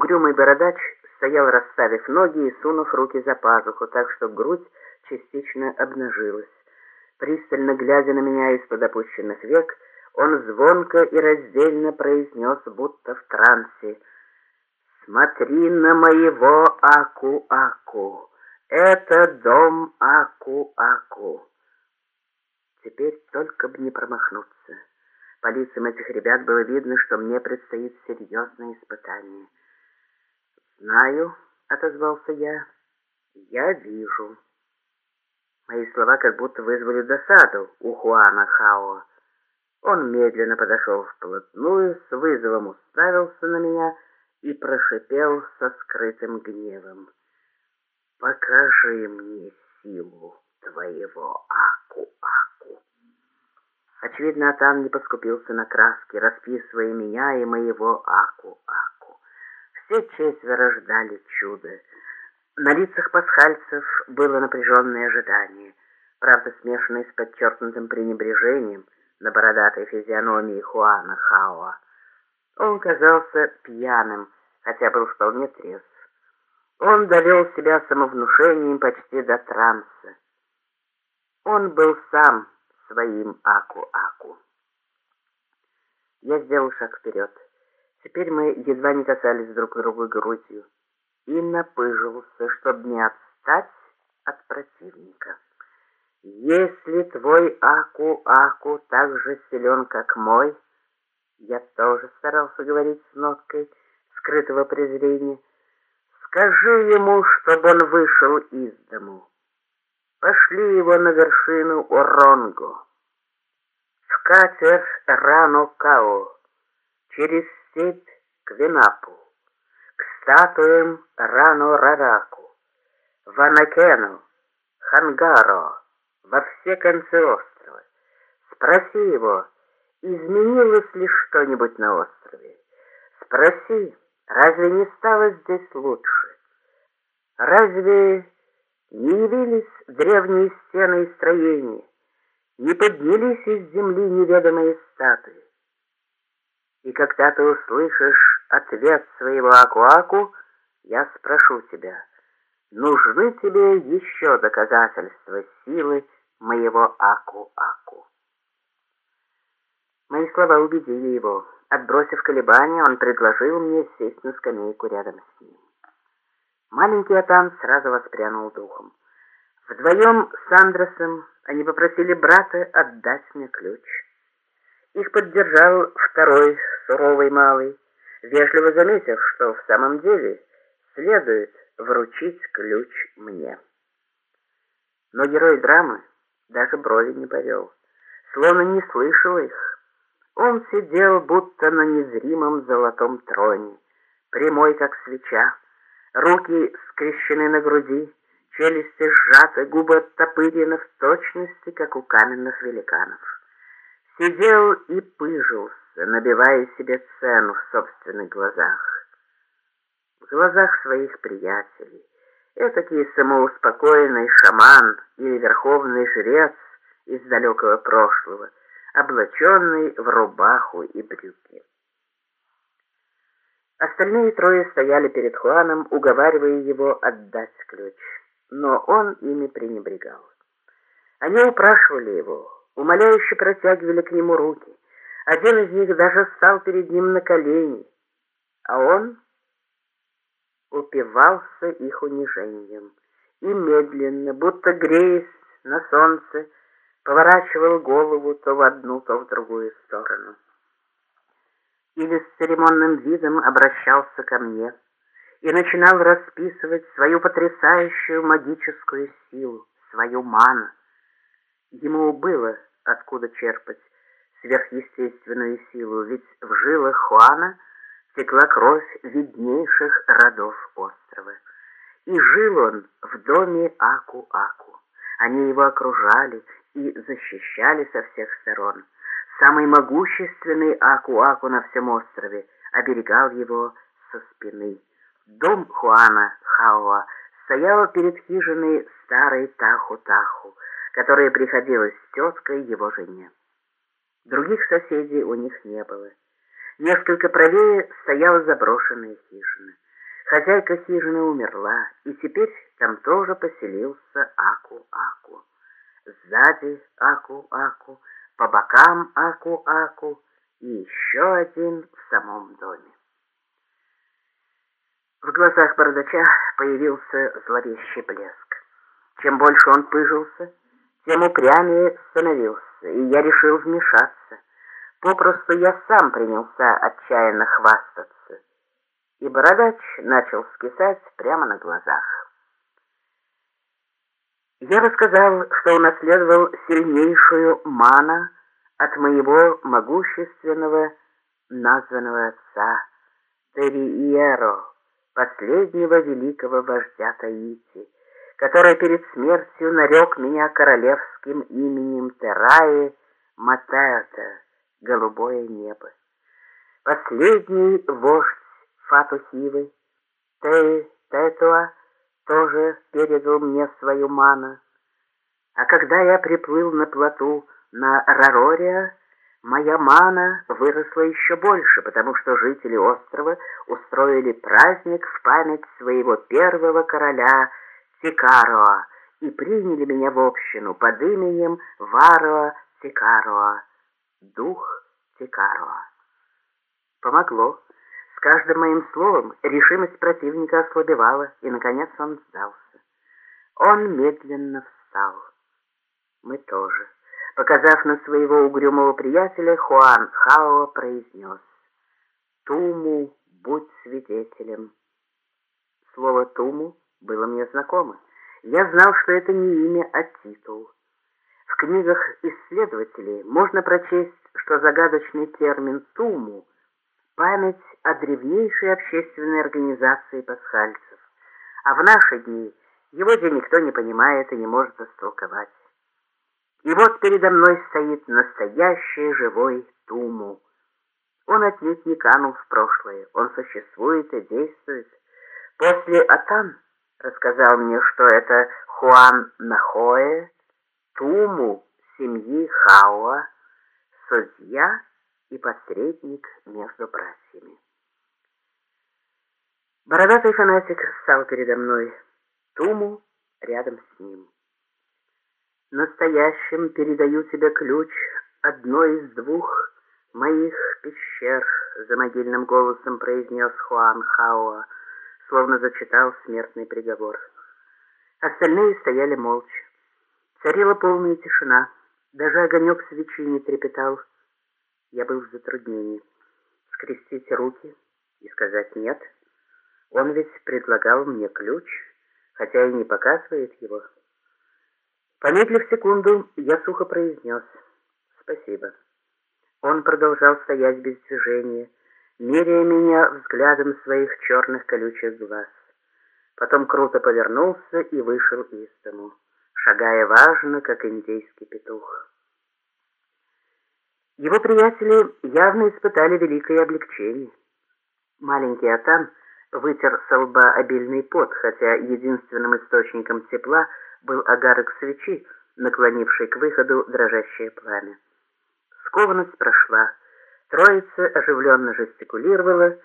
Угрюмый бородач стоял, расставив ноги и сунув руки за пазуху, так что грудь частично обнажилась. Пристально глядя на меня из-под опущенных век, он звонко и раздельно произнес, будто в трансе, «Смотри на моего Аку-Аку! Это дом Аку-Аку!» Теперь только бы не промахнуться. По лицам этих ребят было видно, что мне предстоит серьезное испытание. «Знаю», — отозвался я, — «я вижу». Мои слова как будто вызвали досаду у Хуана Хао. Он медленно подошел вплотную, с вызовом уставился на меня и прошипел со скрытым гневом. «Покажи мне силу твоего Аку-Аку». Очевидно, Атан не поскупился на краски, расписывая меня и моего Аку-Аку. Все четверо ждали чуда. На лицах пасхальцев было напряженное ожидание, правда, смешанное с подчеркнутым пренебрежением — на бородатой физиономии Хуана Хаоа. Он казался пьяным, хотя был вполне трезв. Он довел себя самовнушением почти до транса. Он был сам своим Аку-Аку. Я сделал шаг вперед. Теперь мы едва не касались друг друга грудью и напыжился, чтобы не отстать от противника. Если твой Аку-Аку так же силен, как мой, я тоже старался говорить с ноткой скрытого презрения, скажи ему, чтобы он вышел из дому. Пошли его на вершину Оронго, в катер Рано-Као, через степь к Винапу, к статуям Рано-Рараку, Ванакену, Хангаро, во все концы острова. Спроси его, изменилось ли что-нибудь на острове. Спроси, разве не стало здесь лучше? Разве не явились древние стены и строения, не поднялись из земли неведомые статуи? И когда ты услышишь ответ своего Акуаку, я спрошу тебя, нужны тебе еще доказательства силы моего Аку-Аку. Мои слова убедили его. Отбросив колебания, он предложил мне сесть на скамейку рядом с ним. Маленький Атан сразу воспрянул духом. Вдвоем с Андресом они попросили брата отдать мне ключ. Их поддержал второй суровый малый, вежливо заметив, что в самом деле следует вручить ключ мне. Но герой драмы даже брови не повел, словно не слышал их. Он сидел будто на незримом золотом троне, прямой как свеча, руки скрещены на груди, челюсти сжаты, губы оттопырены в точности, как у каменных великанов. Сидел и пыжился, набивая себе цену в собственных глазах. В глазах своих приятелей, Этакий самоуспокоенный шаман или верховный жрец из далекого прошлого, облаченный в рубаху и брюки. Остальные трое стояли перед Хуаном, уговаривая его отдать ключ, но он ими пренебрегал. Они упрашивали его, умоляюще протягивали к нему руки. Один из них даже встал перед ним на колени, а он упивался их унижением и медленно, будто греясь на солнце, поворачивал голову то в одну, то в другую сторону. Или с церемонным видом обращался ко мне и начинал расписывать свою потрясающую магическую силу, свою ману. Ему было откуда черпать сверхъестественную силу, ведь в жилах Хуана – текла кровь виднейших родов острова. И жил он в доме Аку-Аку. Они его окружали и защищали со всех сторон. Самый могущественный Аку-Аку на всем острове оберегал его со спины. Дом Хуана Хауа стоял перед хижиной старой Таху-Таху, которая приходилась теткой его жене. Других соседей у них не было. Несколько правее стояла заброшенная хижина. Хозяйка хижины умерла, и теперь там тоже поселился Аку-Аку. Сзади Аку-Аку, по бокам Аку-Аку и еще один в самом доме. В глазах бородача появился зловещий блеск. Чем больше он пыжился, тем упрямее становился, и я решил вмешаться. Попросту я сам принялся отчаянно хвастаться, и бородач начал скисать прямо на глазах. Я рассказал, что унаследовал сильнейшую мана от моего могущественного названного отца Терриеро, последнего великого вождя Таити, который перед смертью нарек меня королевским именем Тераи Матеата, голубое небо. Последний вождь Фатухивы, Теи Тетуа, тоже передал мне свою ману. А когда я приплыл на плоту на Рарория, моя мана выросла еще больше, потому что жители острова устроили праздник в память своего первого короля Тикароа и приняли меня в общину под именем Вароа Тикароа, дух Тикароа. Помогло. С каждым моим словом решимость противника ослабевала, и, наконец, он сдался. Он медленно встал. Мы тоже. Показав на своего угрюмого приятеля, Хуан Хао произнес «Туму, будь свидетелем». Слово «туму» было мне знакомо. Я знал, что это не имя, а титул. В книгах исследователей можно прочесть, что загадочный термин «туму» — память о древнейшей общественной организации пасхальцев, а в наши дни его где никто не понимает и не может растолковать. И вот передо мной стоит настоящий живой Туму. Он отнюдь не канул в прошлое, он существует и действует. После Атан рассказал мне, что это Хуан Нахоэ, Туму семьи Хауа, судья и посредник между братьями. Бородатый фанатик встал передо мной, Туму рядом с ним. Настоящим передаю тебе ключ одной из двух моих пещер, за могильным голосом произнес Хуан Хаоа, словно зачитал смертный приговор. Остальные стояли молча. Царила полная тишина, даже огонек свечи не трепетал. Я был в затруднении. Скрестить руки и сказать «нет». Он ведь предлагал мне ключ, хотя и не показывает его. Помедлив секунду, я сухо произнес «Спасибо». Он продолжал стоять без движения, меряя меня взглядом своих черных колючих глаз. Потом круто повернулся и вышел из дому, шагая важно, как индейский петух. Его приятели явно испытали великое облегчение. Маленький Атан вытер со лба обильный пот, хотя единственным источником тепла — был агарок свечи, наклонивший к выходу дрожащее пламя. Скованность прошла. Троица оживленно жестикулировала,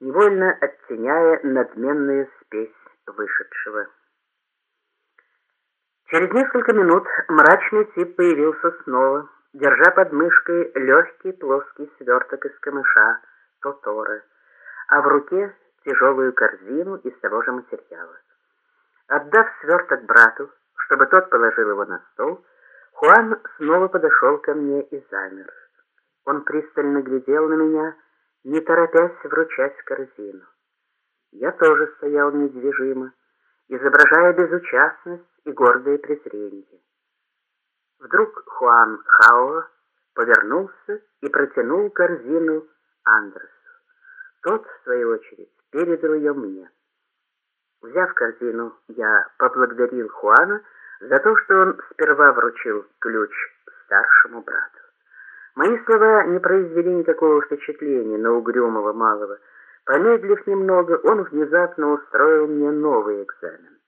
невольно оттеняя надменную спесь вышедшего. Через несколько минут мрачный тип появился снова, держа под мышкой легкий плоский сверток из камыша, тоторы, а в руке тяжелую корзину из того же материала. Отдав сверток брату, чтобы тот положил его на стол, Хуан снова подошел ко мне и замер. Он пристально глядел на меня, не торопясь вручать корзину. Я тоже стоял недвижимо, изображая безучастность и гордое презрение. Вдруг Хуан Хао повернулся и протянул корзину Андресу. Тот, в свою очередь, передал ее мне. Взяв корзину, я поблагодарил Хуана за то, что он сперва вручил ключ старшему брату. Мои слова не произвели никакого впечатления на угрюмого малого. Помедлив немного, он внезапно устроил мне новый экзамен.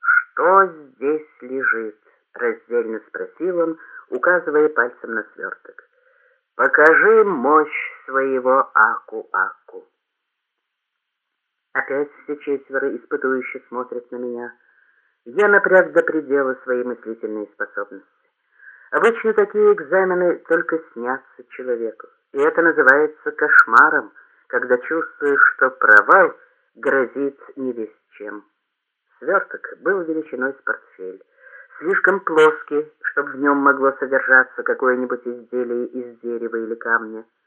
«Что здесь лежит?» — раздельно спросил он, указывая пальцем на сверток. «Покажи мощь своего Аку-Аку». Опять все четверо испытующе смотрят на меня. Я напряг до предела свои мыслительные способности. Обычно такие экзамены только снятся человеку, и это называется кошмаром, когда чувствуешь, что провал грозит не весь чем. Сверток был величиной с портфель, слишком плоский, чтобы в нем могло содержаться какое-нибудь изделие из дерева или камня.